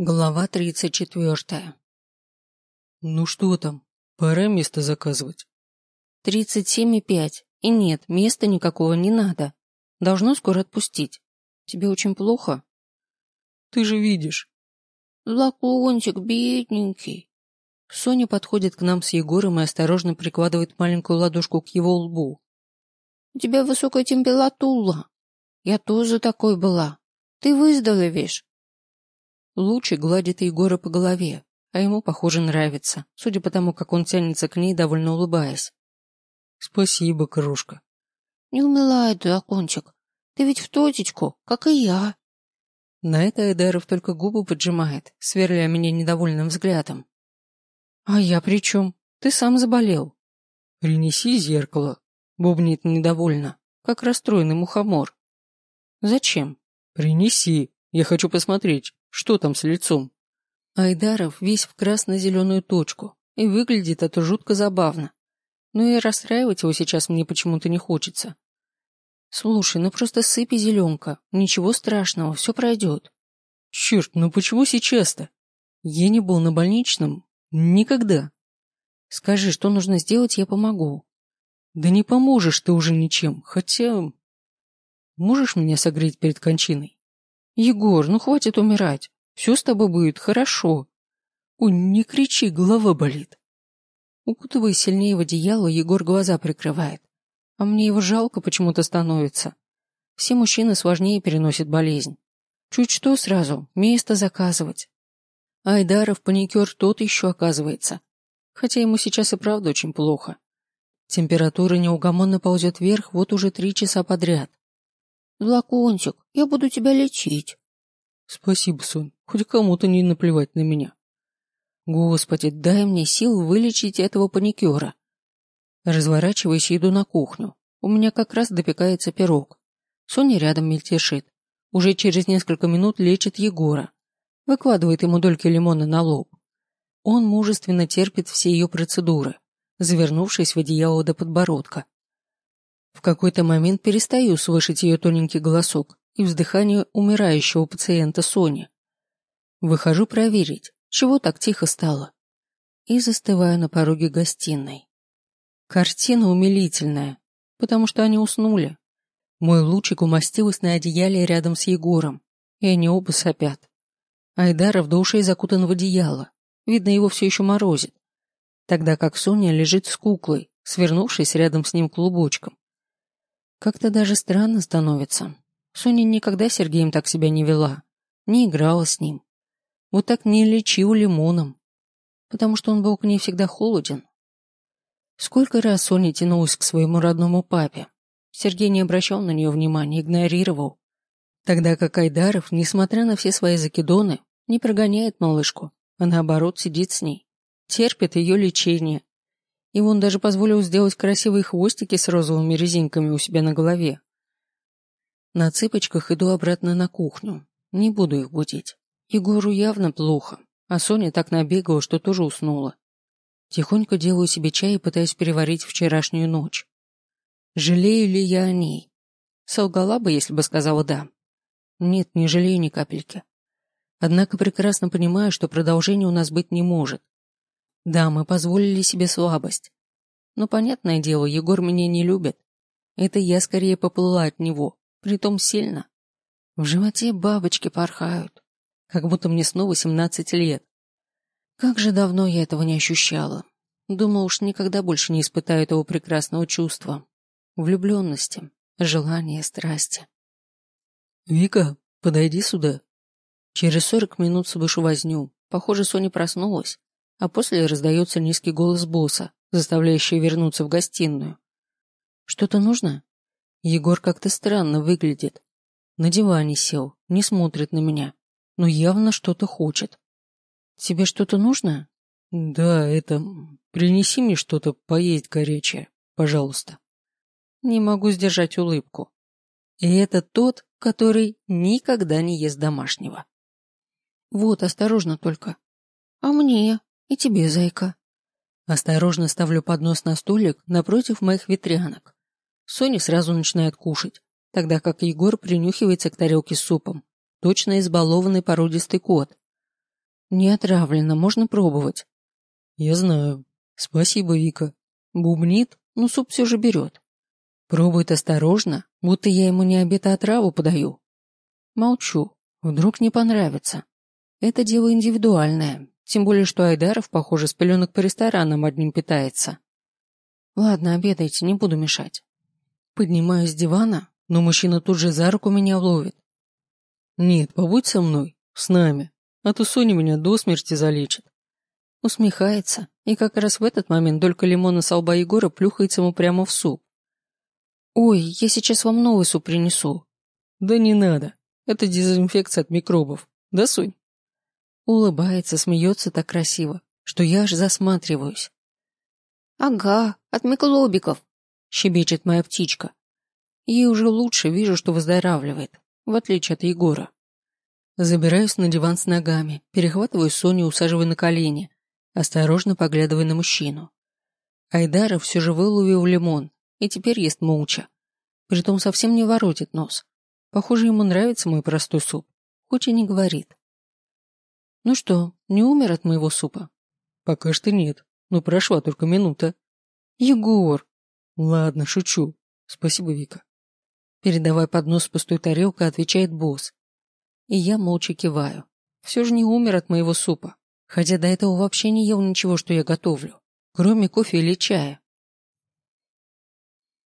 Глава тридцать четвертая. Ну что там? Пора место заказывать. Тридцать семь и пять. И нет, места никакого не надо. Должно скоро отпустить. Тебе очень плохо? Ты же видишь. Лакончик, бедненький. Соня подходит к нам с Егором и осторожно прикладывает маленькую ладошку к его лбу. У тебя высокая температура. Я тоже такой была. Ты выздоровеешь. Лучи гладит Егора по голове, а ему, похоже, нравится, судя по тому, как он тянется к ней, довольно улыбаясь. Спасибо, крошка. Не умилай, дракончик. Ты ведь в точечку, как и я. На это Эдаров только губы поджимает, сверля меня недовольным взглядом. А я при чем? Ты сам заболел. Принеси зеркало, бубнит недовольно, как расстроенный мухомор. Зачем? Принеси, я хочу посмотреть, что там с лицом? Айдаров весь в красно-зеленую точку, и выглядит это жутко забавно. Но и расстраивать его сейчас мне почему-то не хочется. Слушай, ну просто сыпи зеленка, ничего страшного, все пройдет. Черт, ну почему сейчас-то? Я не был на больничном никогда. Скажи, что нужно сделать, я помогу. Да не поможешь ты уже ничем, хотя... Можешь меня согреть перед кончиной? Егор, ну хватит умирать. Все с тобой будет хорошо. Ой, не кричи, голова болит. Укутывая сильнее в одеяло, Егор глаза прикрывает. А мне его жалко почему-то становится. Все мужчины сложнее переносят болезнь. Чуть что сразу, место заказывать. Айдаров паникер тот еще оказывается. Хотя ему сейчас и правда очень плохо. Температура неугомонно ползет вверх вот уже три часа подряд. Злакончик, я буду тебя лечить. Спасибо, Сонь. Хоть кому-то не наплевать на меня. Господи, дай мне сил вылечить этого паникера. Разворачиваясь, иду на кухню. У меня как раз допекается пирог. Соня рядом мельтешит. Уже через несколько минут лечит Егора. Выкладывает ему дольки лимона на лоб. Он мужественно терпит все ее процедуры, завернувшись в одеяло до подбородка. В какой-то момент перестаю слышать ее тоненький голосок и вздыхание умирающего пациента Сони. Выхожу проверить, чего так тихо стало. И застываю на пороге гостиной. Картина умилительная, потому что они уснули. Мой лучик умостилась на одеяле рядом с Егором, и они оба сопят. Айдаров до ушей закутан в одеяло, видно, его все еще морозит, тогда как Соня лежит с куклой, свернувшись рядом с ним клубочком. Как-то даже странно становится. Соня никогда с Сергеем так себя не вела, не играла с ним. Вот так не лечил лимоном, потому что он был к ней всегда холоден. Сколько раз Соня тянулась к своему родному папе. Сергей не обращал на нее внимания, игнорировал. Тогда как Айдаров, несмотря на все свои закидоны, не прогоняет малышку, а наоборот сидит с ней, терпит ее лечение, и он даже позволил сделать красивые хвостики с розовыми резинками у себя на голове. На цыпочках иду обратно на кухню. Не буду их будить. Егору явно плохо, а Соня так набегала, что тоже уснула. Тихонько делаю себе чай и пытаюсь переварить вчерашнюю ночь. Жалею ли я о ней? Солгала бы, если бы сказала «да». Нет, не жалею ни капельки. Однако прекрасно понимаю, что продолжения у нас быть не может. Да, мы позволили себе слабость. Но, понятное дело, Егор меня не любит. Это я скорее поплыла от него, притом сильно. В животе бабочки порхают, как будто мне снова семнадцать лет. Как же давно я этого не ощущала. Думала, уж никогда больше не испытаю этого прекрасного чувства. Влюбленности, желания, страсти. «Вика, подойди сюда». Через сорок минут слышу возню. Похоже, Соня проснулась а после раздается низкий голос босса, заставляющий вернуться в гостиную. «Что-то нужно?» Егор как-то странно выглядит. На диване сел, не смотрит на меня, но явно что-то хочет. «Тебе что-то нужно?» «Да, это... Принеси мне что-то поесть горячее, пожалуйста». Не могу сдержать улыбку. И это тот, который никогда не ест домашнего. Вот, осторожно только. А мне? И тебе, зайка. Осторожно ставлю поднос на столик напротив моих ветрянок. Соня сразу начинает кушать, тогда как Егор принюхивается к тарелке с супом. Точно избалованный породистый кот. Не отравлено, можно пробовать. Я знаю. Спасибо, Вика. Бубнит, но суп все же берет. Пробует осторожно, будто я ему не обед, а отраву подаю. Молчу. Вдруг не понравится. Это дело индивидуальное, тем более, что Айдаров, похоже, с пеленок по ресторанам одним питается. Ладно, обедайте, не буду мешать. Поднимаюсь с дивана, но мужчина тут же за руку меня ловит. Нет, побудь со мной, с нами, а то Соня меня до смерти залечит. Усмехается, и как раз в этот момент долька лимона с лба Егора плюхается ему прямо в суп. «Ой, я сейчас вам новый суп принесу». «Да не надо, это дезинфекция от микробов, да, Сонь?» Улыбается, смеется так красиво, что я аж засматриваюсь. «Ага, от миколобиков», — щебечет моя птичка. Ей уже лучше вижу, что выздоравливает, в отличие от Егора. Забираюсь на диван с ногами, перехватываю Соню, усаживаю на колени, осторожно поглядывая на мужчину. Айдаров все же выловил лимон и теперь ест молча. Притом совсем не воротит нос. Похоже, ему нравится мой простой суп, хоть и не говорит. Ну что, не умер от моего супа? Пока что нет, но прошла только минута. Егор! Ладно, шучу. Спасибо, Вика. Передавая поднос с пустой тарелкой, отвечает босс. И я молча киваю. Все же не умер от моего супа, хотя до этого вообще не ел ничего, что я готовлю, кроме кофе или чая.